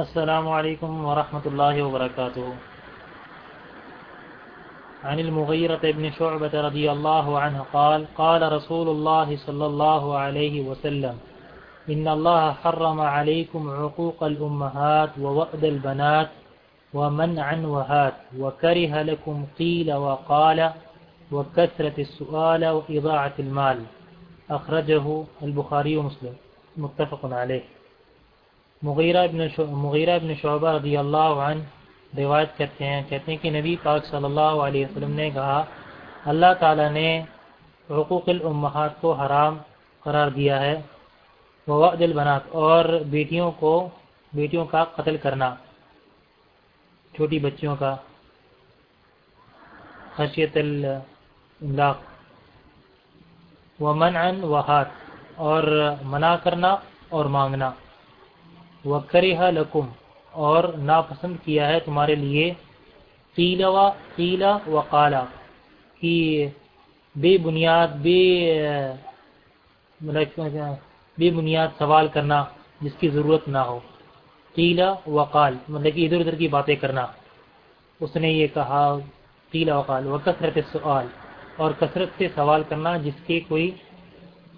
السلام علیکم ورحمۃ اللہ وبرکاتہ عن المغيرة بن شعبة رضي الله عنه قال قال رسول الله صلى الله عليه وسلم إن الله حرم عليكم عقوق الأمهات ووأد البنات ومنعا وهات وكره لكم قيل وقال وكثرة السؤال وإضاعة المال. أخرجه البخاري ومسلم. متفق عليه. مغیرہ ابن مغیرہ ابن شعبہ رضی اللہ عنہ روایت کرتے ہیں، کہتے ہیں کہ نبی پاک صلی اللہ علیہ وسلم نے کہا، اللہ تعالیٰ نے حقوق الامہات کو حرام قرار دیا ہے وعد البنات اور بیٹیوں کو، بیٹیوں کا قتل کرنا، چھوٹی بچیوں کا، خشیت الاملاق، ومنعا وحات اور منع کرنا اور مانگنا۔ وکریہ لکم اور ناپسند کیا ہے تمہارے لیے۔ قیلا و قیلا و قالا کی بے بنیاد، بے مطلب بے بنیاد سوال کرنا جس کی ضرورت نہ ہو۔ قیلا و قال مطلب کہ ادھر ادھر کی باتیں کرنا۔ اس نے یہ کہا قیلا و قال و کثرت سوال اور کثرت سے سوال کرنا جس کے کوئی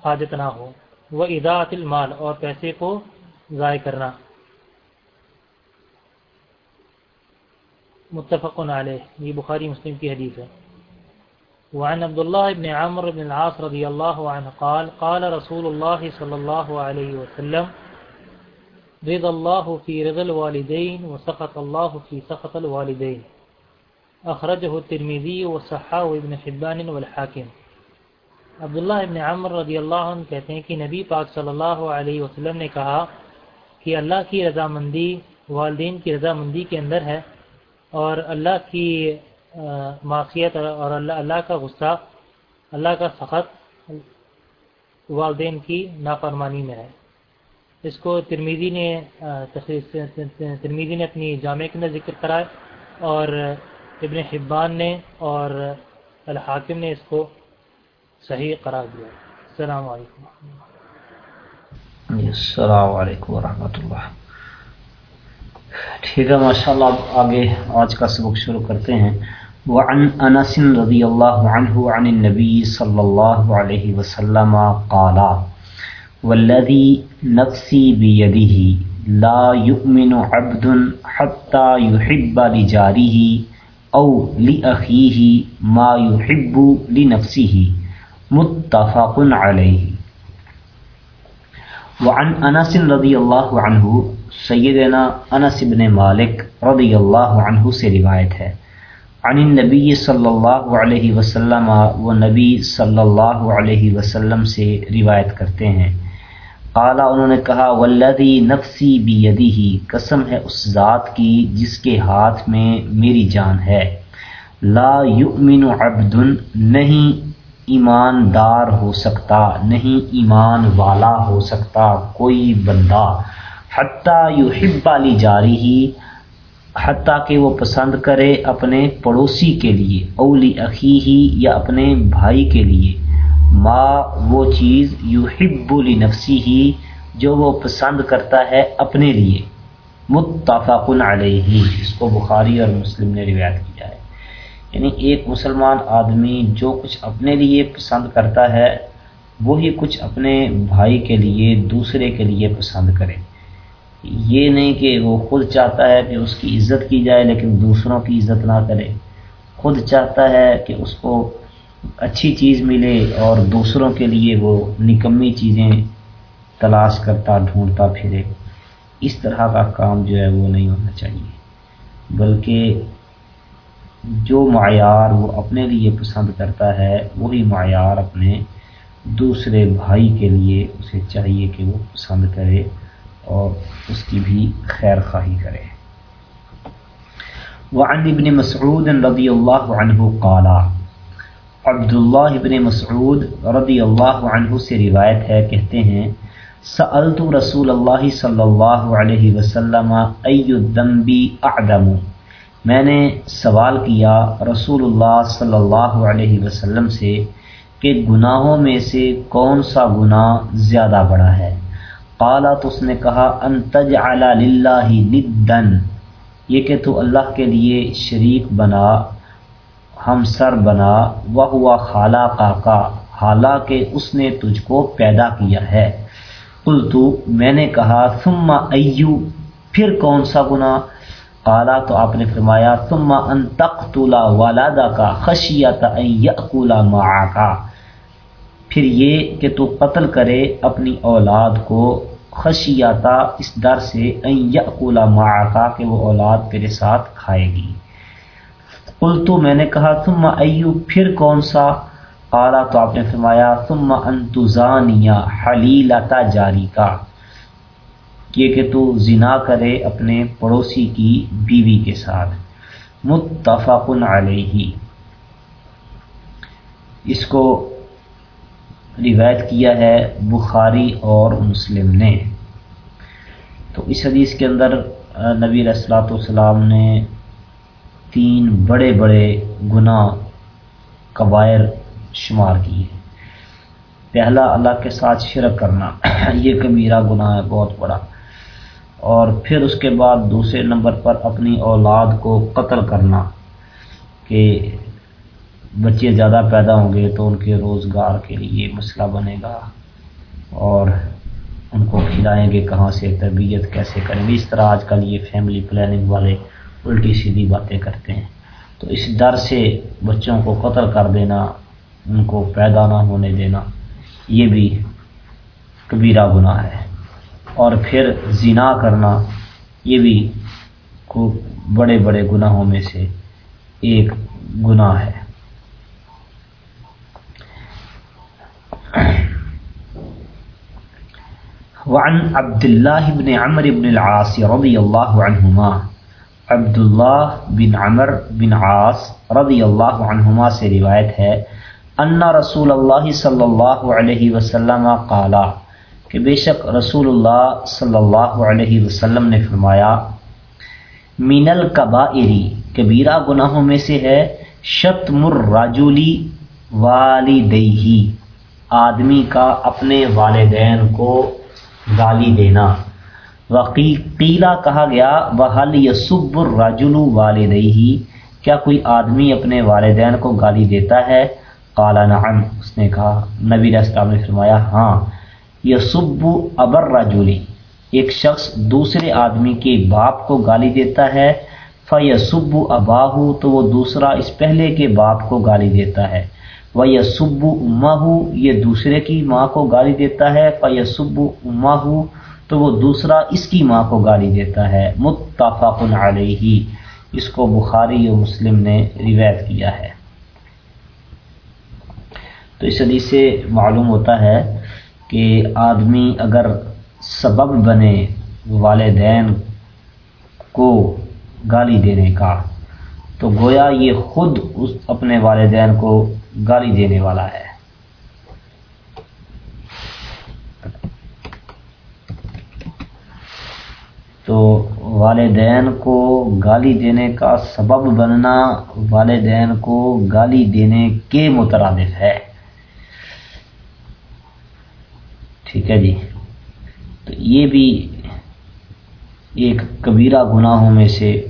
حاجت نہ ہو۔ وہ اضاعت المال، اور پیسے کو ضائع کرنا۔ متفق علیہ، یہ بخاری مسلم کی حدیث ہے۔ وعن عبد الله بن عمرو بن العاص رضي الله عنه قال قال رسول الله صلى الله عليه وسلم، رضا الله في رضا الوالدين وسخط الله في سخط الوالدين أخرجه الترمذي وصححه ابن حبان والحاكم عبداللہ ابن عمر رضی اللہ عنہ کہتے ہیں کہ نبی پاک صلی اللہ علیہ وسلم نے کہا کہ اللہ کی رضامندی، والدین کی رضامندی کے اندر ہے اور اللہ کی معاشیت اور اللہ اللہ کا غصہ، اللہ کا سخت والدین کی نافرمانی میں ہے۔ اس کو ترمیزی نے ترمیزی نے اپنی جامع کے اندر ذکر کرائے اور ابن حبان نے اور الحاکم نے اس کو صحیح قرار دیا۔ السلام علیکم۔ جی، السلام علیکم ورحمۃ اللہ۔ ٹھیک ہے ماشاء اللہ آگے آج کا سبق شروع کرتے ہیں۔ وعن انس رضی اللہ عنہ عن النبی صلی اللہ علیہ وسلم قال والذی نفسی بیدہ لا یؤمن عبد حتى يحب لجاره او لأخیه ما يحب لنفسه متفق علیہ۔ وعن انس رضی اللہ عنہ، سیدنا انس بن مالک رضی اللہ عنہ سے روایت ہے۔ عن النبی صلی اللہ علیہ وسلم و نبی صلی اللہ علیہ وسلم سے روایت کرتے ہیں۔ قالا، انہوں نے کہا، والذی نفسی بیدی قسم ہے اس ذات کی جس کے ہاتھ میں میری جان ہے۔ لا یؤمن عبد نہیں ایماندار ہو سکتا، نہیں ایمان والا ہو سکتا کوئی بندہ۔ حتیٰ یحب لی جاری ہی حتیٰ کہ وہ پسند کرے اپنے پڑوسی کے لیے اولی عقی ہی یا اپنے بھائی کے لیے۔ ما وہ چیز یحب لی نفسی ہی جو وہ پسند کرتا ہے اپنے لیے۔ متفق علیہ۔ اس کو بخاری اور مسلم نے روایت کیا ہے یعنی ایک مسلمان آدمی جو کچھ اپنے لیے پسند کرتا ہے، وہی کچھ اپنے بھائی کے لیے، دوسرے کے لیے پسند کرے۔ یہ نہیں کہ وہ خود چاہتا ہے کہ اس کی عزت کی جائے، لیکن دوسروں کی عزت نہ کرے۔ خود چاہتا ہے کہ اس کو اچھی چیز ملے اور دوسروں کے لیے وہ نکمی چیزیں تلاش کرتا، ڈھونڈتا پھرے۔ اس طرح کا کام جو ہے وہ نہیں ہونا چاہیے۔ بلکہ جو معیار وہ اپنے لیے پسند کرتا ہے، وہی معیار اپنے دوسرے بھائی کے لیے اسے چاہیے کہ وہ پسند کرے اور اس کی بھی خیر خواہی کرے۔ وعن ابن مسعود رضی اللہ عنہ قالا عبداللہ ابن مسعود رضی اللہ عنہ سے روایت ہے، کہتے ہیں، سألت رسول اللہ صلی اللہ علیہ وسلم ای الذنبی اعدم میں نے سوال کیا رسول اللہ صلی اللہ علیہ وسلم سے کہ گناہوں میں سے کون سا گناہ زیادہ بڑا ہے؟ قالا تو اس نے کہا انتج للہ ندن یہ کہ تو اللہ کے لیے شریک بنا، ہم سر بنا وہ ہوا خالہ کا، حالانکہ اس نے تجھ کو پیدا کیا ہے۔ قلتو میں نے کہا، ثم ایو، پھر کون سا گناہ؟ قالا تو آپ نے فرمایا، ثم ان تقتلا والدہ کا خشیت ان یأکولا معاکا پھر یہ کہ تو قتل کرے اپنی اولاد کو خشیاتا اس ڈر سے ان یأکولا معاکا کہ وہ اولاد تیرے ساتھ کھائے گی۔ قلتو میں نے کہا، ثم ایو پھر کون سا؟ قالا تو آپ نے فرمایا، ثم انتظانیہ حلیلتا جاری کا یہ کہ تو زنا کرے اپنے پڑوسی کی بیوی کے ساتھ۔ متفق علیہ۔ اس کو روایت کیا ہے بخاری اور مسلم نے۔ تو اس حدیث کے اندر نبی رسلاۃ والسلام نے تین بڑے بڑے گناہ کبائر شمار کیے۔ پہلا، اللہ کے ساتھ شرک کرنا۔ یہ کبیرہ گناہ ہے، بہت بڑا۔ اور پھر اس کے بعد دوسرے نمبر پر اپنی اولاد کو قتل کرنا کہ بچے زیادہ پیدا ہوں گے تو ان کے روزگار کے لیے مسئلہ بنے گا اور ان کو کھلائیں گے کہاں سے، تربیت کیسے کریں گے؟ اس طرح آج کل یہ فیملی پلاننگ والے الٹی سیدھی باتیں کرتے ہیں۔ تو اس ڈر سے بچوں کو قتل کر دینا، ان کو پیدا نہ ہونے دینا، یہ بھی کبیرہ گناہ ہے۔ اور پھر زنا کرنا، یہ بھی کو بڑے بڑے گناہوں میں سے ایک گناہ ہے۔ وعن عبد الله بن عمر بن العاص رضي الله عنهما عبداللہ بن عمر بن عاص رضی اللہ عنہما سے روایت ہے انا رسول اللہ صلی اللہ علیہ وسلم قالا کہ بے شک رسول اللہ صلی اللہ علیہ وسلم نے فرمایا مین القبائری کبیرہ گناہوں میں سے ہے، شتم الراجولی والدیہی آدمی کا اپنے والدین کو گالی دینا۔ وقی قیلا کہا گیا بحل یسب الرجلو والدہی کیا کوئی آدمی اپنے والدین کو گالی دیتا ہے؟ قالا نعم، اس نے کہا، نبی السلام نے فرمایا ہاں۔ یسب ابر رجولی ایک شخص دوسرے آدمی کے باپ کو گالی دیتا ہے فیسب اباہو، تو وہ دوسرا اس پہلے کے باپ کو گالی دیتا ہے۔ وہ یسب اماہ یہ دوسرے کی ماں کو گالی دیتا ہے۔ فیسب اماہ تو وہ دوسرا اس کی ماں کو گالی دیتا ہے۔ متفق علیہ، اس کو بخاری و مسلم نے روایت کیا ہے۔ تو اس حدیث سے معلوم ہوتا ہے کہ آدمی اگر سبب بنے والدین کو گالی دینے کا، تو گویا یہ خود اس اپنے والدین کو گالی دینے والا ہے۔ تو والدین کو گالی دینے کا سبب بننا والدین کو گالی دینے کے مترادف ہے۔ ٹھیک ہے جی؟ تو یہ بھی ایک کبیرہ گناہوں میں سے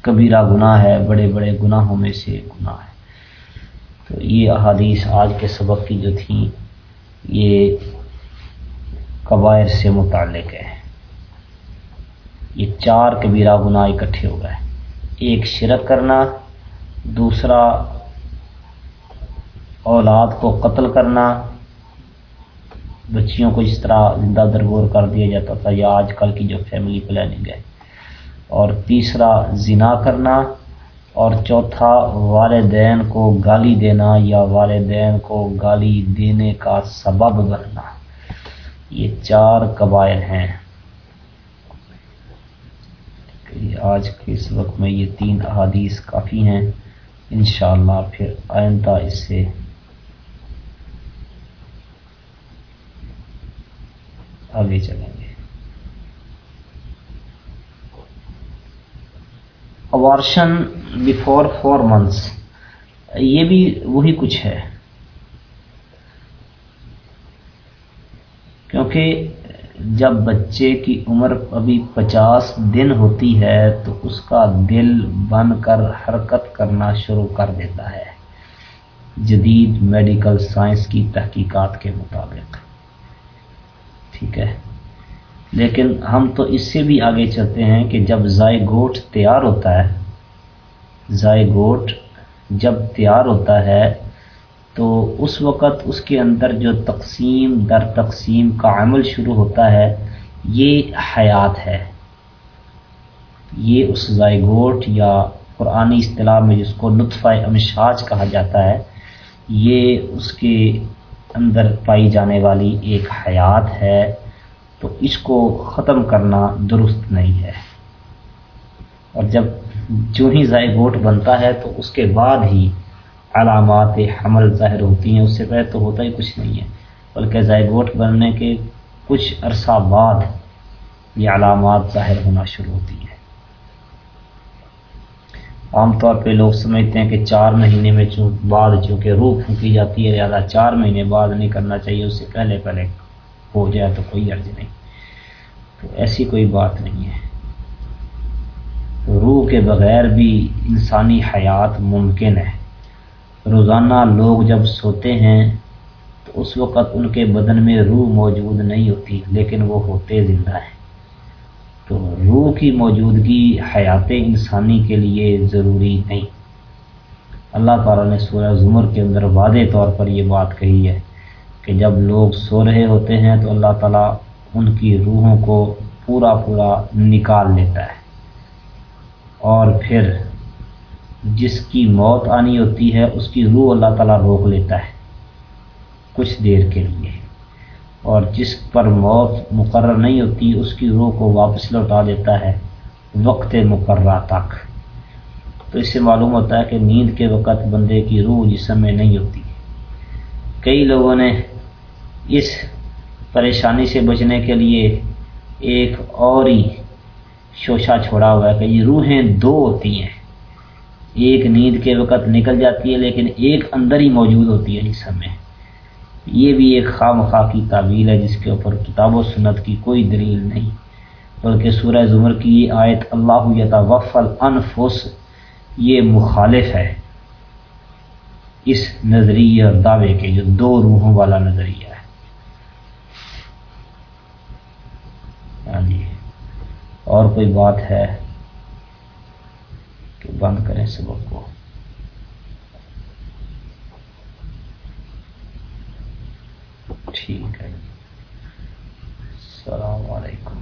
کبیرہ گناہ ہے، بڑے بڑے گناہوں میں سے گناہ ہے۔ تو یہ احادیث آج کے سبق کی جو تھیں، یہ قبائر سے متعلق ہے۔ یہ چار کبیرہ گناہ اکٹھے ہو گئے۔ ایک شرک کرنا، دوسرا اولاد کو قتل کرنا بچیوں کو اس طرح زندہ درگور کر دیا جاتا تھا، یا آج کل کی جو فیملی پلاننگ ہے۔ اور تیسرا، زنا کرنا۔ اور چوتھا، والدین کو گالی دینا یا والدین کو گالی دینے کا سبب بننا۔ یہ چار قبائل ہیں۔ آج کے اس وقت میں یہ تین احادیث کافی ہیں۔ انشاءاللہ پھر آئندہ اس سے آگے چلیں گے۔ اوارشن بفور فور منتھس یہ بھی وہی کچھ ہے۔ کیونکہ جب بچے کی عمر ابھی پچاس دن ہوتی ہے، تو اس کا دل بن کر حرکت کرنا شروع کر دیتا ہے۔ جدید میڈیکل سائنس کی تحقیقات کے مطابق۔ ٹھیک ہے۔ لیکن ہم تو اس سے بھی آگے چلتے ہیں کہ جب زائے گوٹ تیار ہوتا ہے زائے گوٹ جب تیار ہوتا ہے، تو اس وقت اس کے اندر جو تقسیم در تقسیم کا عمل شروع ہوتا ہے، یہ حیات ہے۔ یہ اس زائگوٹ یا قرآنی اصطلاح میں جس کو نطفہ امشاج کہا جاتا ہے، یہ اس کے اندر پائی جانے والی ایک حیات ہے، تو اس کو ختم کرنا درست نہیں ہے۔ اور جب جو ہی زائگوٹ بنتا ہے، تو اس کے بعد ہی علامات حمل ظاہر ہوتی ہیں۔ اس سے پہلے تو ہوتا ہی کچھ نہیں ہے، بلکہ زائگوٹ بننے کے کچھ عرصہ بعد یہ علامات ظاہر ہونا شروع ہوتی ہیں۔ عام طور پہ لوگ سمجھتے ہیں کہ چار مہینے میں چون بعد چونکہ روح پھونکی جاتی ہے زیادہ چار مہینے بعد نہیں کرنا چاہیے، اس سے پہلے پہلے ہو جائے تو کوئی عرض نہیں۔ تو ایسی کوئی بات نہیں ہے۔ روح کے بغیر بھی انسانی حیات ممکن ہے۔ روزانہ لوگ جب سوتے ہیں تو اس وقت ان کے بدن میں روح موجود نہیں ہوتی، لیکن وہ ہوتے زندہ ہیں۔ تو روح کی موجودگی حیات انسانی کے لیے ضروری نہیں۔ اللہ تعالیٰ نے سورہ زمر کے اندر واضح طور پر یہ بات کہی ہے کہ جب لوگ سو رہے ہوتے ہیں تو اللہ تعالیٰ ان کی روحوں کو پورا پورا نکال لیتا ہے۔ اور پھر جس کی موت آنی ہوتی ہے، اس کی روح اللہ تعالیٰ روک لیتا ہے کچھ دیر کے لیے۔ اور جس پر موت مقرر نہیں ہوتی، اس کی روح کو واپس لوٹا دیتا ہے وقت مقررہ تک۔ تو اس سے معلوم ہوتا ہے کہ نیند کے وقت بندے کی روح جسم میں نہیں ہوتی۔ کئی لوگوں نے اس پریشانی سے بچنے کے لیے ایک اور ہی شوشہ چھوڑا ہوا ہے کہ یہ روحیں دو ہوتی ہیں۔ ایک نیند کے وقت نکل جاتی ہے، لیکن ایک اندر ہی موجود ہوتی ہے جسم میں یہ بھی ایک خواہ مخواہ کی تعویل ہے جس کے اوپر کتاب و سنت کی کوئی دلیل نہیں، بلکہ سورہ زمر کی یہ آیت اللہ یتا وفل انفس، یہ مخالف ہے۔ اس نظریے اور دعوے کے جو دو روحوں والا نظریہ ہے۔ جی اور کوئی بات ہے کہ بند کریں سبق کو؟ ٹھیک ہے جی۔ السلام علیکم۔